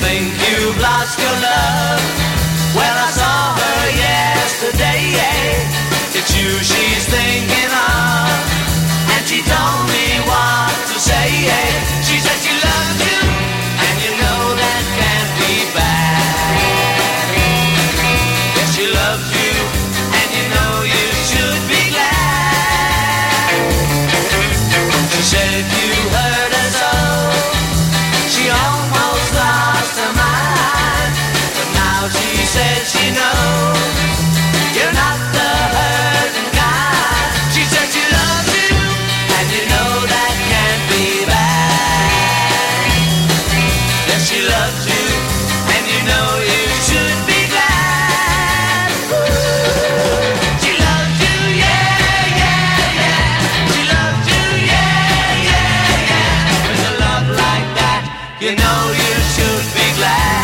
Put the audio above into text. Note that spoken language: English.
think you've lost your love? Well, I says, you know, you're not the hurting. She says she loves you, and you know that can't be bad. Yes, she loves you, and you know you should be glad. She loves you, yeah, yeah, yeah. She loves you, yeah, yeah, a love like that, you know you should be glad.